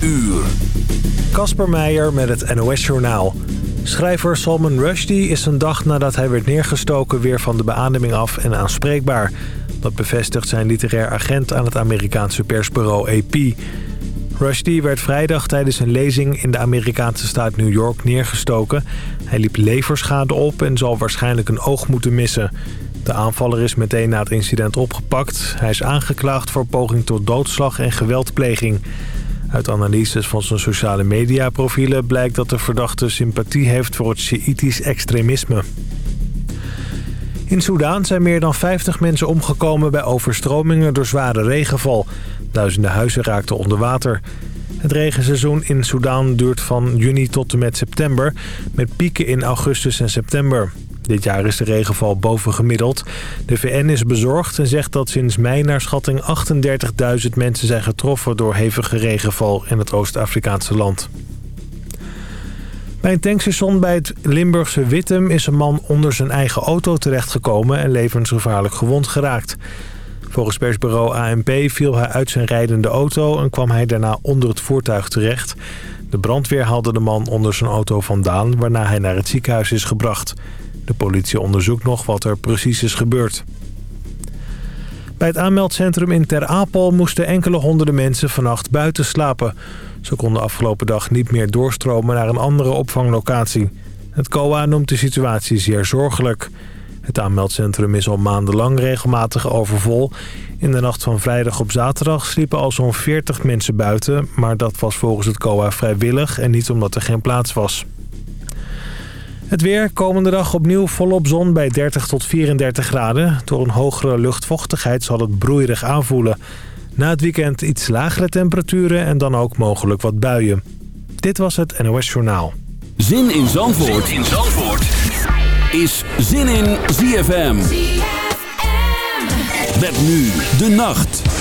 uur. Kasper Meijer met het NOS-journaal. Schrijver Salman Rushdie is een dag nadat hij werd neergestoken... weer van de beademing af en aanspreekbaar. Dat bevestigt zijn literair agent aan het Amerikaanse persbureau AP. Rushdie werd vrijdag tijdens een lezing in de Amerikaanse staat New York neergestoken. Hij liep leverschade op en zal waarschijnlijk een oog moeten missen. De aanvaller is meteen na het incident opgepakt. Hij is aangeklaagd voor poging tot doodslag en geweldpleging. Uit analyses van zijn sociale mediaprofielen blijkt dat de verdachte sympathie heeft voor het Sjiïtisch extremisme. In Soedan zijn meer dan 50 mensen omgekomen bij overstromingen door zware regenval. Duizenden huizen raakten onder water. Het regenseizoen in Soedan duurt van juni tot en met september... met pieken in augustus en september. Dit jaar is de regenval bovengemiddeld. De VN is bezorgd en zegt dat sinds mei naar schatting 38.000 mensen zijn getroffen... door hevige regenval in het Oost-Afrikaanse land. Bij een tankstation bij het Limburgse Wittem is een man onder zijn eigen auto terechtgekomen en levensgevaarlijk gewond geraakt. Volgens persbureau ANP viel hij uit zijn rijdende auto en kwam hij daarna onder het voertuig terecht. De brandweer haalde de man onder zijn auto vandaan, waarna hij naar het ziekenhuis is gebracht. De politie onderzoekt nog wat er precies is gebeurd. Bij het aanmeldcentrum in Ter Apel moesten enkele honderden mensen vannacht buiten slapen. Ze konden afgelopen dag niet meer doorstromen naar een andere opvanglocatie. Het COA noemt de situatie zeer zorgelijk. Het aanmeldcentrum is al maandenlang regelmatig overvol. In de nacht van vrijdag op zaterdag sliepen al zo'n 40 mensen buiten... maar dat was volgens het COA vrijwillig en niet omdat er geen plaats was. Het weer komende dag opnieuw volop zon bij 30 tot 34 graden. Door een hogere luchtvochtigheid zal het broeierig aanvoelen. Na het weekend iets lagere temperaturen en dan ook mogelijk wat buien. Dit was het NOS Journaal. Zin in Zandvoort, zin in Zandvoort. is Zin in ZFM. ZFM. Met nu de nacht.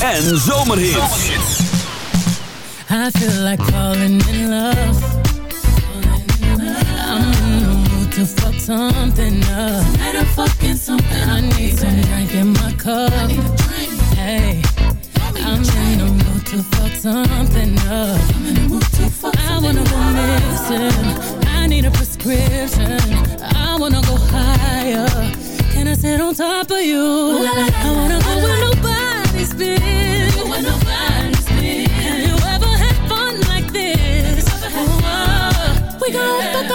En zomerhits. I feel like falling in love. I'm in the mood to fuck something up. fucking something I need some drink in my cup. Hey, I'm in the mood to fuck something up. I wanna go missing. I need a prescription. I wanna go higher. sit on top of you. Ooh, la, la, la, I wanna go where nobody's been. Go where nobody's been. Have you ever had fun like this? Fun? Oh, we yeah. gon'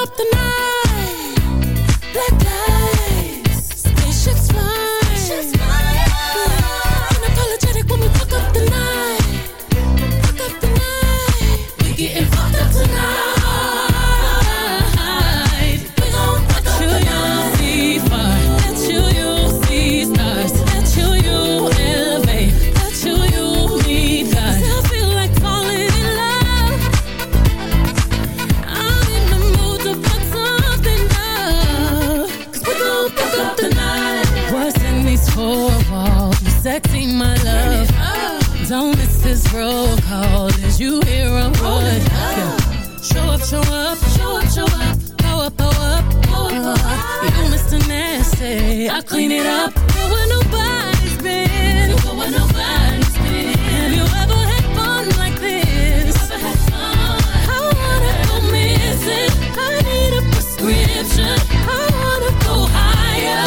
I clean it up. Go where nobody's been. Go where nobody's been. Have you ever had fun like this? I wanna go missing. I need a prescription. I wanna go higher.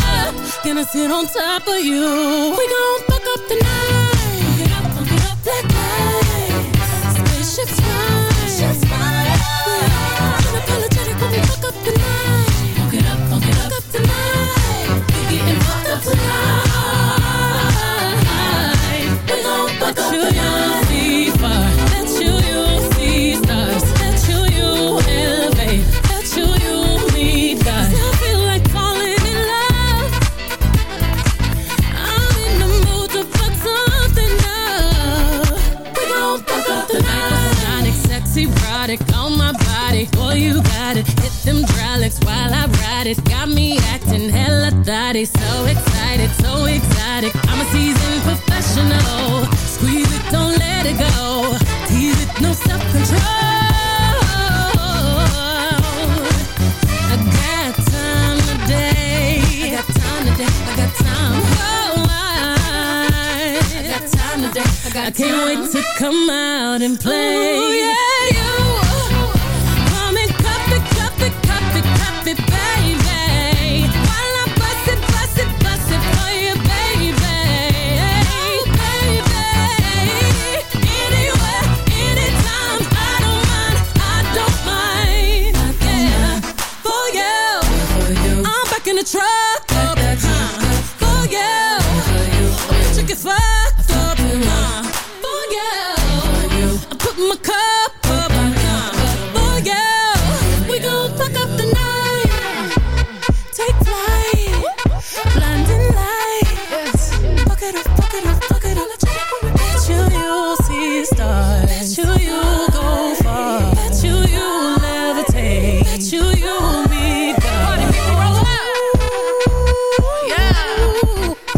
Gonna sit on top of you. We gon' fuck up the night. Fuck it up, fuck it up. Black lights. Spaceships fly. Spaceships fly. Unapologetic when we night. Fuck up the night. So excited, so exotic. I'm a seasoned professional. Squeeze it, don't let it go. Tease it, no self-control. I got time today. I got time today. I got time. Oh, I, I got time today. I, got time. I can't wait to come out and play. Ooh, yeah, my cup up. For you. We gon' fuck up the night. Take flight. Blinding lights. Fuck it up, fuck it up, fuck it up. Bet you you'll see stars. Bet you you'll go far. Bet you you'll levitate. Bet you you'll meet God. Party people roll out. Yeah.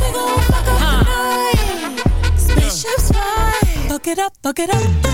We gon' fuck up the night. Spaceships fly. Fuck it up, fuck it up.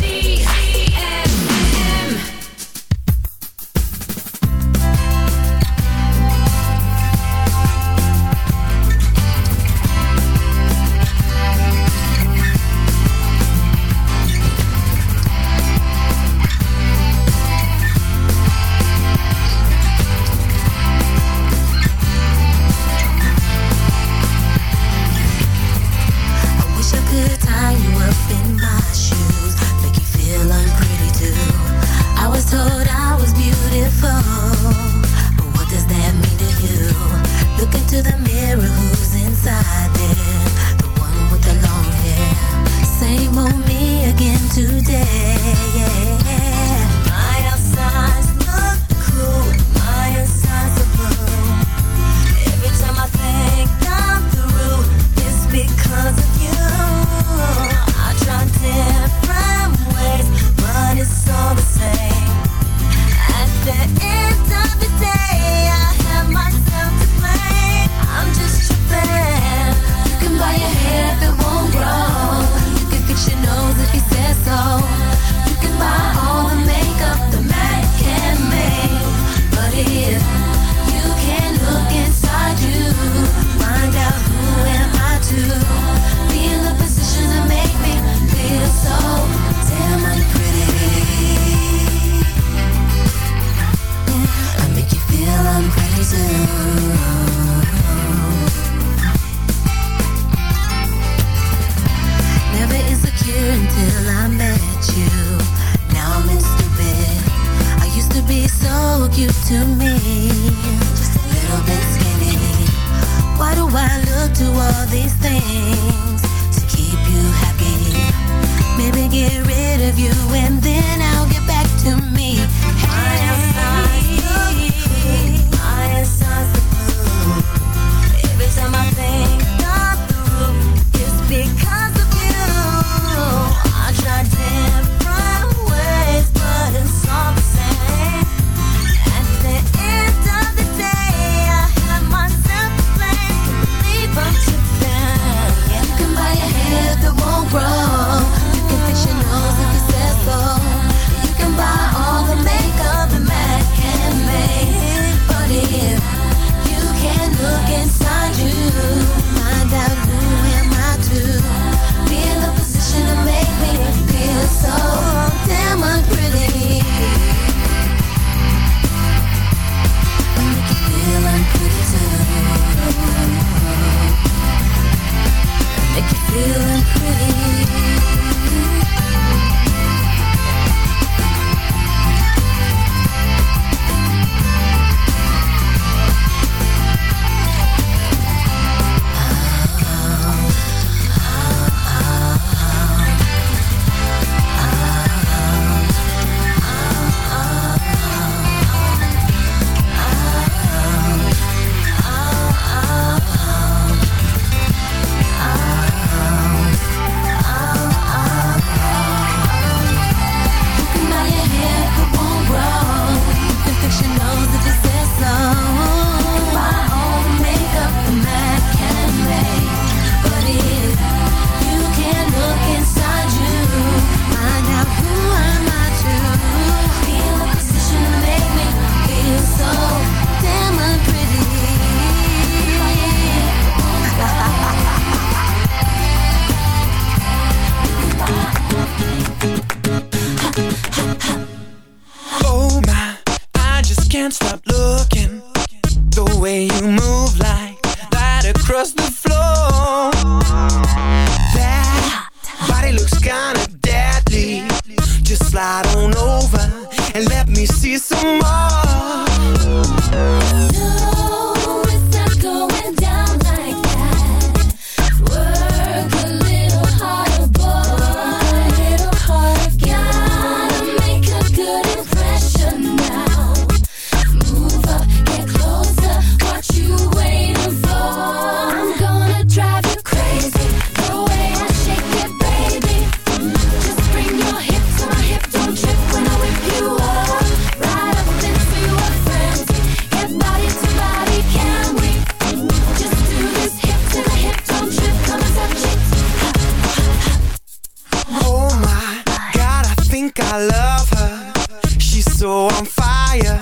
on fire.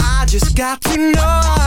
I just got to know.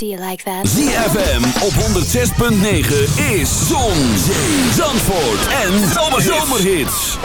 Do you like that? ZFM op 106.9 is Zon, Zee, Zandvoort en Zomerhits. Zomerhits.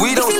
We don't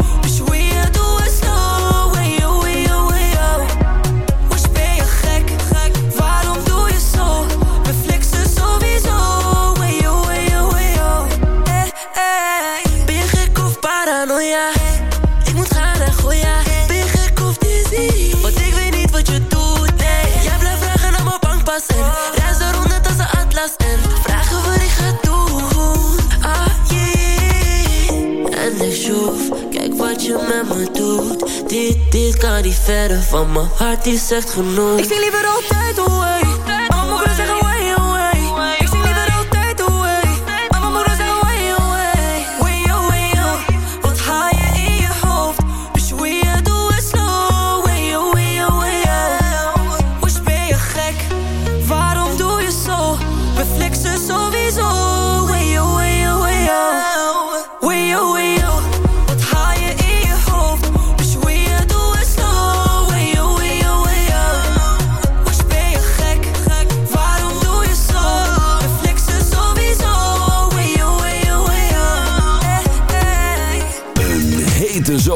Dit kan niet verder, van mijn hart die zegt genoeg. Ik zie liever altijd hoe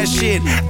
that shit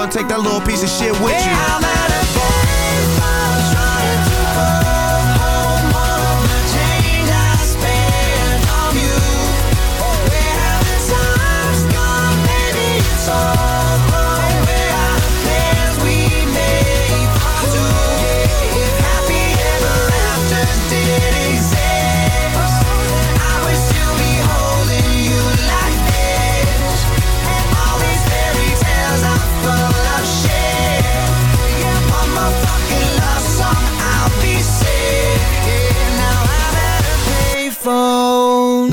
and take that little piece of shit with you. I'm at trying to. All of the change I spent on you. Oh, where have the times gone, baby? It's all phone.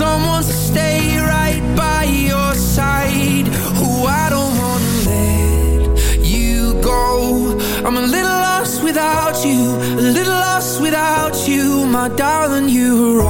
someone to stay right by your side. Who I don't wanna let you go. I'm a little lost without you, a little lost without you, my darling. You were